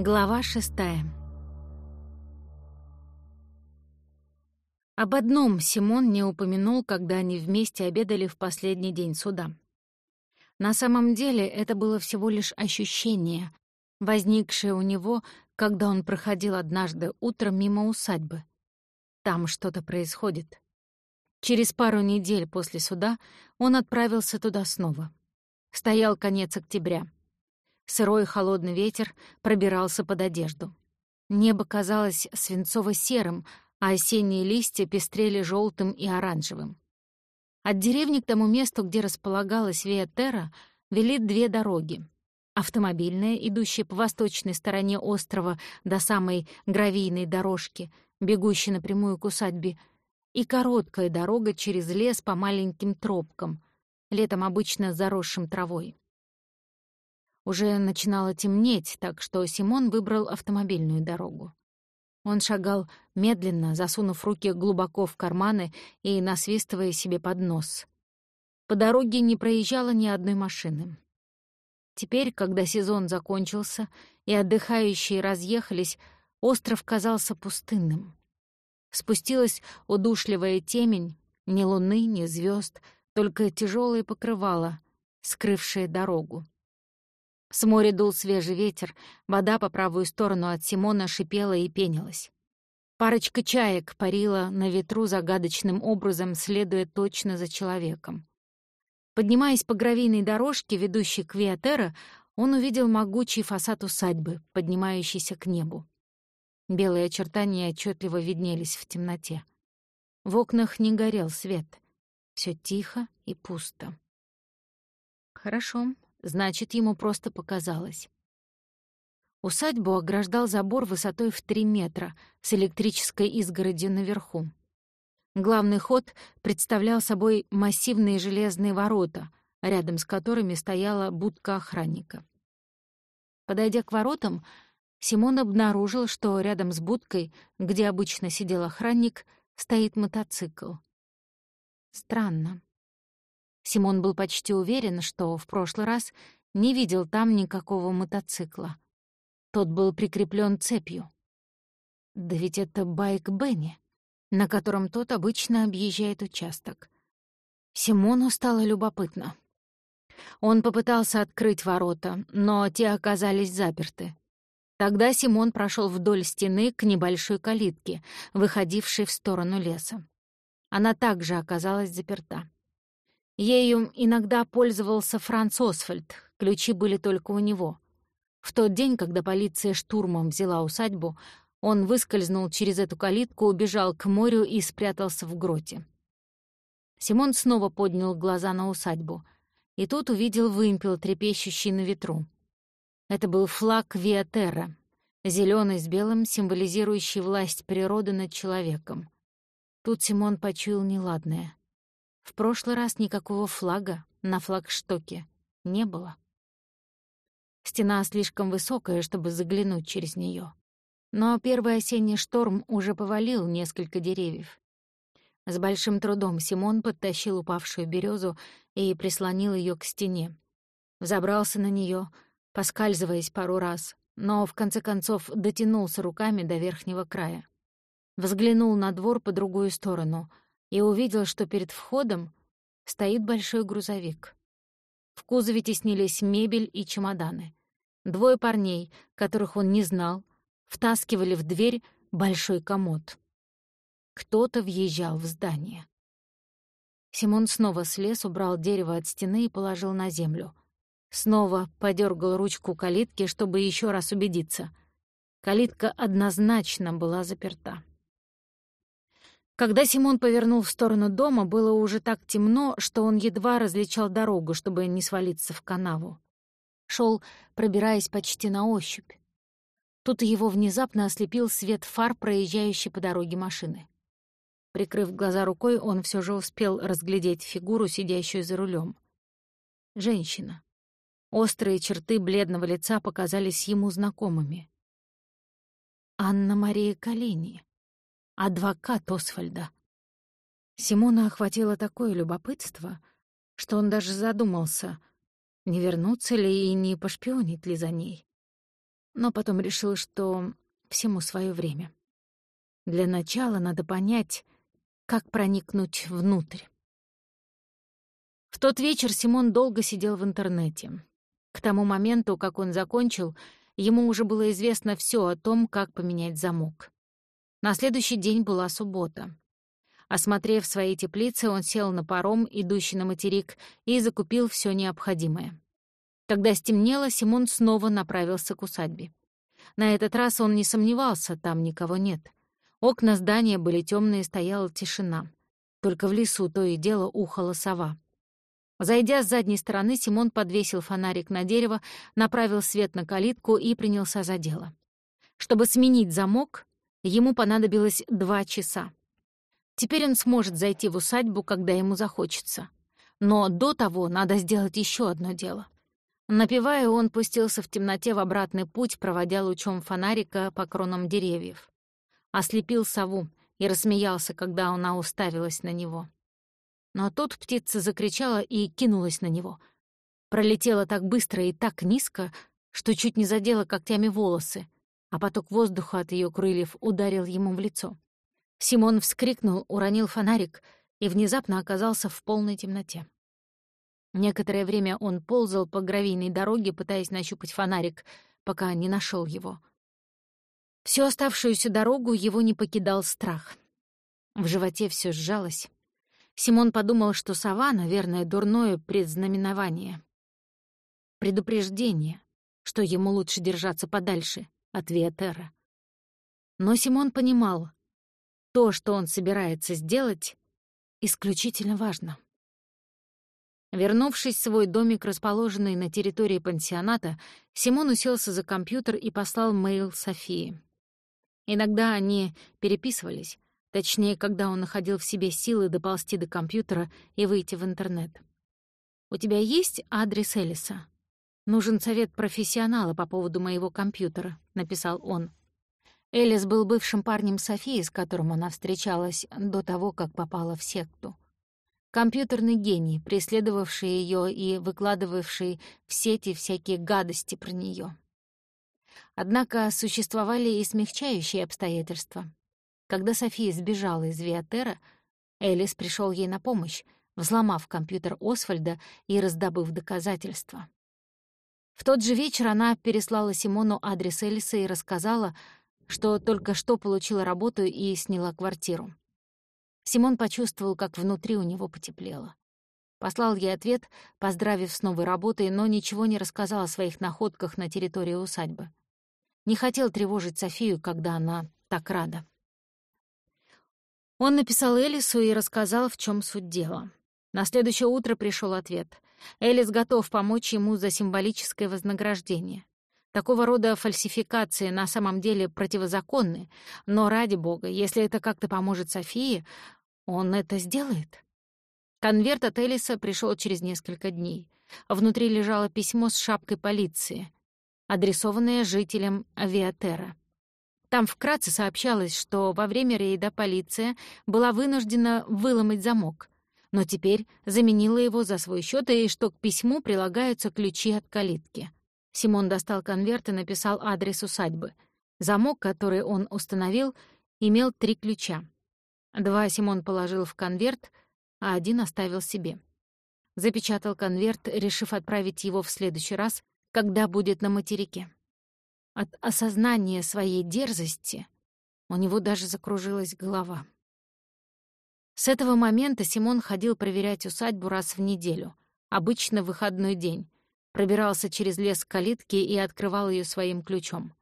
Глава шестая. Об одном Симон не упомянул, когда они вместе обедали в последний день суда. На самом деле это было всего лишь ощущение, возникшее у него, когда он проходил однажды утром мимо усадьбы. Там что-то происходит. Через пару недель после суда он отправился туда снова. Стоял конец октября. Сырой холодный ветер пробирался под одежду. Небо казалось свинцово-серым, а осенние листья пестрели желтым и оранжевым. От деревни к тому месту, где располагалась Виатерра, вели две дороги. Автомобильная, идущая по восточной стороне острова до самой гравийной дорожки, бегущей напрямую к усадьбе, и короткая дорога через лес по маленьким тропкам, летом обычно заросшим травой. Уже начинало темнеть, так что Симон выбрал автомобильную дорогу. Он шагал медленно, засунув руки глубоко в карманы и насвистывая себе под нос. По дороге не проезжало ни одной машины. Теперь, когда сезон закончился и отдыхающие разъехались, остров казался пустынным. Спустилась удушливая темень, ни луны, ни звезд, только тяжелое покрывало, скрывшее дорогу. С моря дул свежий ветер, вода по правую сторону от Симона шипела и пенилась. Парочка чаек парила на ветру загадочным образом, следуя точно за человеком. Поднимаясь по гравийной дорожке, ведущей к Виатера, он увидел могучий фасад усадьбы, поднимающийся к небу. Белые очертания отчетливо виднелись в темноте. В окнах не горел свет. Все тихо и пусто. Хорошо, значит, ему просто показалось. Усадьбу ограждал забор высотой в три метра с электрической изгородью наверху. Главный ход представлял собой массивные железные ворота, рядом с которыми стояла будка охранника. Подойдя к воротам, Симон обнаружил, что рядом с будкой, где обычно сидел охранник, стоит мотоцикл. Странно. Симон был почти уверен, что в прошлый раз не видел там никакого мотоцикла. Тот был прикреплен цепью. Да ведь это байк Бенни, на котором тот обычно объезжает участок. Симону стало любопытно. Он попытался открыть ворота, но те оказались заперты. Тогда Симон прошел вдоль стены к небольшой калитке, выходившей в сторону леса. Она также оказалась заперта. Ею иногда пользовался Франц Освальд, ключи были только у него. В тот день, когда полиция штурмом взяла усадьбу, он выскользнул через эту калитку, убежал к морю и спрятался в гроте. Симон снова поднял глаза на усадьбу, и тут увидел вымпел, трепещущий на ветру. Это был флаг Виатерра, зеленый с белым, символизирующий власть природы над человеком. Тут Симон почуял неладное. В прошлый раз никакого флага на флагштоке не было. Стена слишком высокая, чтобы заглянуть через нее. Но первый осенний шторм уже повалил несколько деревьев. С большим трудом Симон подтащил упавшую березу и прислонил ее к стене. Взобрался на нее, поскальзываясь пару раз, но в конце концов дотянулся руками до верхнего края. Взглянул на двор по другую сторону — и увидел, что перед входом стоит большой грузовик. В кузове теснились мебель и чемоданы. Двое парней, которых он не знал, втаскивали в дверь большой комод. Кто-то въезжал в здание. Симон снова слез, убрал дерево от стены и положил на землю. Снова подергал ручку калитки, чтобы еще раз убедиться. Калитка однозначно была заперта. Когда Симон повернул в сторону дома, было уже так темно, что он едва различал дорогу, чтобы не свалиться в канаву. Шел, пробираясь почти на ощупь. Тут его внезапно ослепил свет фар, проезжающей по дороге машины. Прикрыв глаза рукой, он все же успел разглядеть фигуру, сидящую за рулем. Женщина. Острые черты бледного лица показались ему знакомыми. Анна-Мария Калини адвокат Освальда. Симона охватило такое любопытство, что он даже задумался, не вернуться ли и не пошпионить ли за ней. но потом решил, что всему свое время. Для начала надо понять, как проникнуть внутрь. В тот вечер Симон долго сидел в интернете. К тому моменту, как он закончил, ему уже было известно все о том, как поменять замок. На следующий день была суббота. Осмотрев свои теплицы, он сел на паром, идущий на материк, и закупил все необходимое. Когда стемнело, Симон снова направился к усадьбе. На этот раз он не сомневался, там никого нет. Окна здания были темные, стояла тишина. Только в лесу то и дело ухала сова. Зайдя с задней стороны, Симон подвесил фонарик на дерево, направил свет на калитку и принялся за дело. Чтобы сменить замок, ему понадобилось два часа. Теперь он сможет зайти в усадьбу, когда ему захочется. Но до того надо сделать еще одно дело. Напивая, он пустился в темноте в обратный путь, проводя лучом фонарика по кронам деревьев. Ослепил сову и рассмеялся, когда она уставилась на него. Но тут птица закричала и кинулась на него. Пролетела так быстро и так низко, что чуть не задела когтями волосы, а поток воздуха от ее крыльев ударил ему в лицо. Симон вскрикнул, уронил фонарик и внезапно оказался в полной темноте. Некоторое время он ползал по гравийной дороге, пытаясь нащупать фонарик, пока не нашел его. Всю оставшуюся дорогу его не покидал страх. В животе все сжалось. Симон подумал, что сова, наверное, дурное предзнаменование. Предупреждение, что ему лучше держаться подальше от Виатера. Но Симон понимал, то, что он собирается сделать, исключительно важно. Вернувшись в свой домик, расположенный на территории пансионата, Симон уселся за компьютер и послал мейл Софии. Иногда они переписывались, Точнее, когда он находил в себе силы доползти до компьютера и выйти в интернет. «У тебя есть адрес Элиса? Нужен совет профессионала по поводу моего компьютера», — написал он. Элис был бывшим парнем Софии, с которым она встречалась до того, как попала в секту. Компьютерный гений, преследовавший ее и выкладывавший в сети всякие гадости про нее. Однако существовали и смягчающие обстоятельства. Когда София сбежала из Виатера, Элис пришел ей на помощь, взломав компьютер Освальда и раздобыв доказательства. В тот же вечер она переслала Симону адрес Элиса и рассказала, что только что получила работу и сняла квартиру. Симон почувствовал, как внутри у него потеплело. Послал ей ответ, поздравив с новой работой, но ничего не рассказал о своих находках на территории усадьбы. Не хотел тревожить Софию, когда она так рада. Он написал Элису и рассказал, в чем суть дела. На следующее утро пришел ответ. Элис готов помочь ему за символическое вознаграждение. Такого рода фальсификации на самом деле противозаконны, но ради бога, если это как-то поможет Софии, он это сделает. Конверт от Элиса пришел через несколько дней. Внутри лежало письмо с шапкой полиции, адресованное жителям Авиатера. Там вкратце сообщалось, что во время рейда полиция была вынуждена выломать замок, но теперь заменила его за свой счет и что к письму прилагаются ключи от калитки. Симон достал конверт и написал адрес усадьбы. Замок, который он установил, имел три ключа. Два Симон положил в конверт, а один оставил себе. Запечатал конверт, решив отправить его в следующий раз, когда будет на материке. От осознания своей дерзости у него даже закружилась голова. С этого момента Симон ходил проверять усадьбу раз в неделю, обычно в выходной день, пробирался через лес к калитке и открывал ее своим ключом.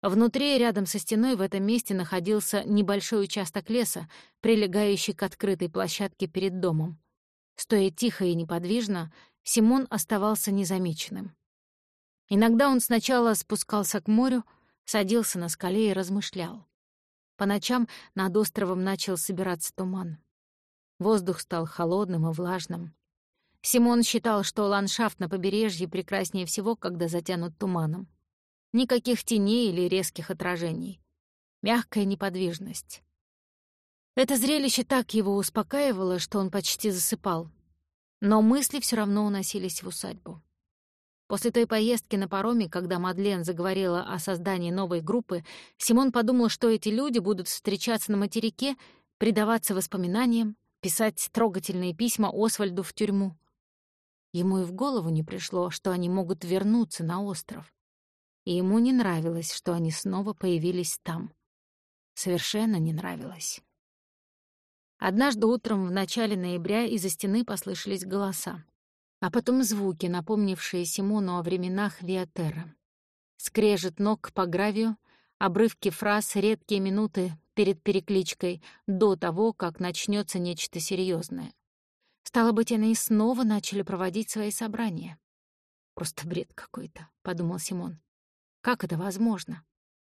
Внутри, рядом со стеной, в этом месте находился небольшой участок леса, прилегающий к открытой площадке перед домом. Стоя тихо и неподвижно, Симон оставался незамеченным. Иногда он сначала спускался к морю, садился на скале и размышлял. По ночам над островом начал собираться туман. Воздух стал холодным и влажным. Симон считал, что ландшафт на побережье прекраснее всего, когда затянут туманом. Никаких теней или резких отражений. Мягкая неподвижность. Это зрелище так его успокаивало, что он почти засыпал. Но мысли все равно уносились в усадьбу. После той поездки на пароме, когда Мадлен заговорила о создании новой группы, Симон подумал, что эти люди будут встречаться на материке, предаваться воспоминаниям, писать трогательные письма Освальду в тюрьму. Ему и в голову не пришло, что они могут вернуться на остров. И ему не нравилось, что они снова появились там. Совершенно не нравилось. Однажды утром в начале ноября из-за стены послышались голоса. А потом звуки, напомнившие Симону о временах Виатера. Скрежет ног по гравию, обрывки фраз, редкие минуты перед перекличкой, до того, как начнется нечто серьезное. Стало быть, они снова начали проводить свои собрания. «Просто бред какой-то», — подумал Симон. «Как это возможно?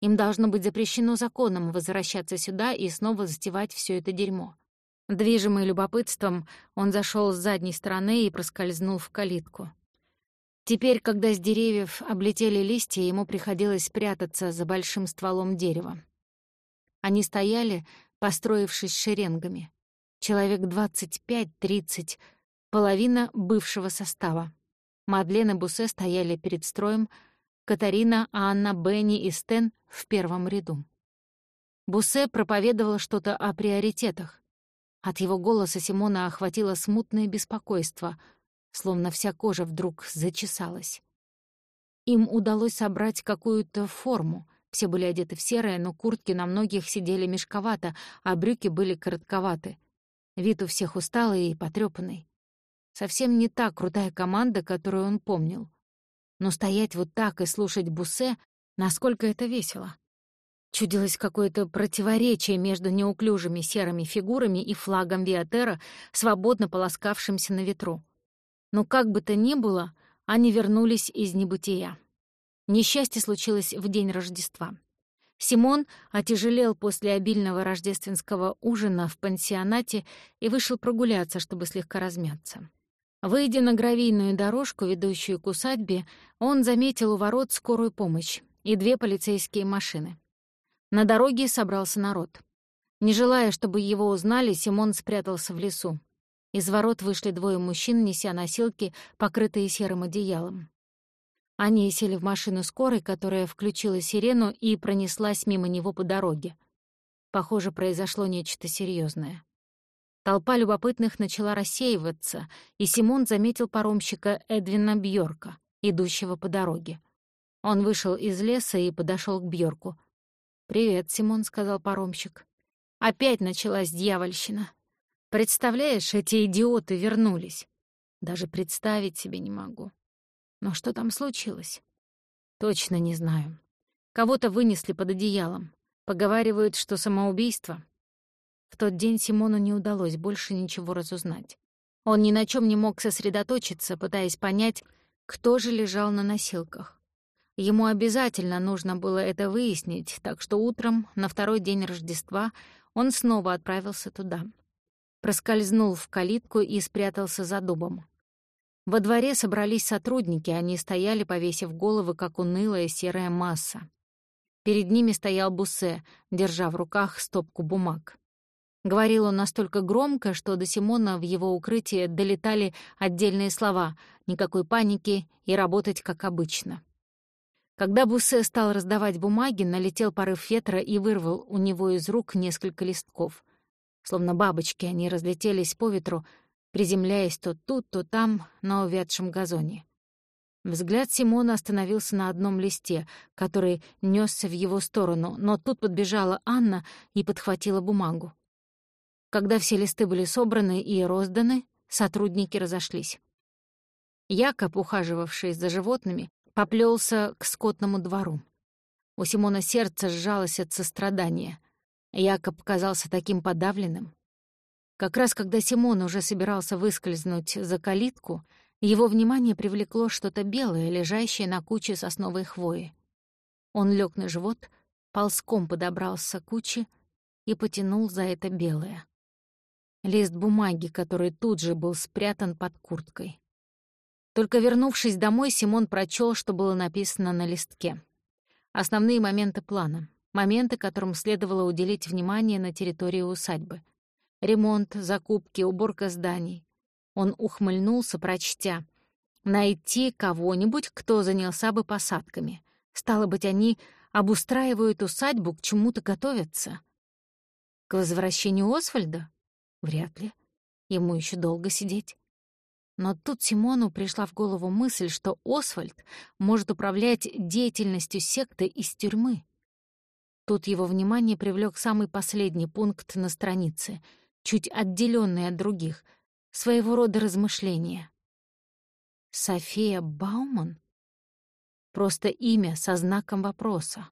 Им должно быть запрещено законом возвращаться сюда и снова затевать все это дерьмо. Движимый любопытством, он зашел с задней стороны и проскользнул в калитку. Теперь, когда с деревьев облетели листья, ему приходилось прятаться за большим стволом дерева. Они стояли, построившись шеренгами. Человек 25-30, половина бывшего состава. Мадлен и Бусе стояли перед строем, Катарина, Анна, Бенни и Стен в первом ряду. Бусе проповедовал что-то о приоритетах. От его голоса Симона охватило смутное беспокойство, словно вся кожа вдруг зачесалась. Им удалось собрать какую-то форму. Все были одеты в серое, но куртки на многих сидели мешковато, а брюки были коротковаты. Вид у всех усталый и потрёпанный. Совсем не та крутая команда, которую он помнил. Но стоять вот так и слушать Бусе, насколько это весело. Чудилось какое-то противоречие между неуклюжими серыми фигурами и флагом Виатера, свободно полоскавшимся на ветру. Но как бы то ни было, они вернулись из небытия. Несчастье случилось в день Рождества. Симон отяжелел после обильного рождественского ужина в пансионате и вышел прогуляться, чтобы слегка размяться. Выйдя на гравийную дорожку, ведущую к усадьбе, он заметил у ворот скорую помощь и две полицейские машины. На дороге собрался народ. Не желая, чтобы его узнали, Симон спрятался в лесу. Из ворот вышли двое мужчин, неся носилки, покрытые серым одеялом. Они сели в машину скорой, которая включила сирену и пронеслась мимо него по дороге. Похоже, произошло нечто серьезное. Толпа любопытных начала рассеиваться, и Симон заметил паромщика Эдвина Бьорка, идущего по дороге. Он вышел из леса и подошел к Бьорку — «Привет, Симон», — сказал паромщик. Опять началась дьявольщина. Представляешь, эти идиоты вернулись. Даже представить себе не могу. Но что там случилось? Точно не знаю. Кого-то вынесли под одеялом. Поговаривают, что самоубийство. В тот день Симону не удалось больше ничего разузнать. Он ни на чем не мог сосредоточиться, пытаясь понять, кто же лежал на носилках. Ему обязательно нужно было это выяснить, так что утром, на второй день Рождества, он снова отправился туда. Проскользнул в калитку и спрятался за дубом. Во дворе собрались сотрудники, они стояли, повесив головы, как унылая серая масса. Перед ними стоял Бусе, держа в руках стопку бумаг. Говорил он настолько громко, что до Симона в его укрытие долетали отдельные слова «никакой паники» и «работать как обычно». Когда Бусе стал раздавать бумаги, налетел порыв ветра и вырвал у него из рук несколько листков. Словно бабочки они разлетелись по ветру, приземляясь то тут, то там, на увядшем газоне. Взгляд Симона остановился на одном листе, который нёсся в его сторону, но тут подбежала Анна и подхватила бумагу. Когда все листы были собраны и розданы, сотрудники разошлись. Якоб, ухаживавший за животными, поплелся к скотному двору. У Симона сердце сжалось от сострадания. Якоб казался таким подавленным. Как раз когда Симон уже собирался выскользнуть за калитку, его внимание привлекло что-то белое, лежащее на куче сосновой хвои. Он лег на живот, ползком подобрался к куче и потянул за это белое. Лист бумаги, который тут же был спрятан под курткой. Только вернувшись домой, Симон прочел, что было написано на листке. Основные моменты плана. Моменты, которым следовало уделить внимание на территории усадьбы. Ремонт, закупки, уборка зданий. Он ухмыльнулся, прочтя. Найти кого-нибудь, кто занялся бы посадками. Стало быть, они обустраивают усадьбу, к чему-то готовятся. К возвращению Освальда? Вряд ли. Ему еще долго сидеть. Но тут Симону пришла в голову мысль, что Освальд может управлять деятельностью секты из тюрьмы. Тут его внимание привлек самый последний пункт на странице, чуть отделенный от других, своего рода размышления. София Бауман? Просто имя со знаком вопроса.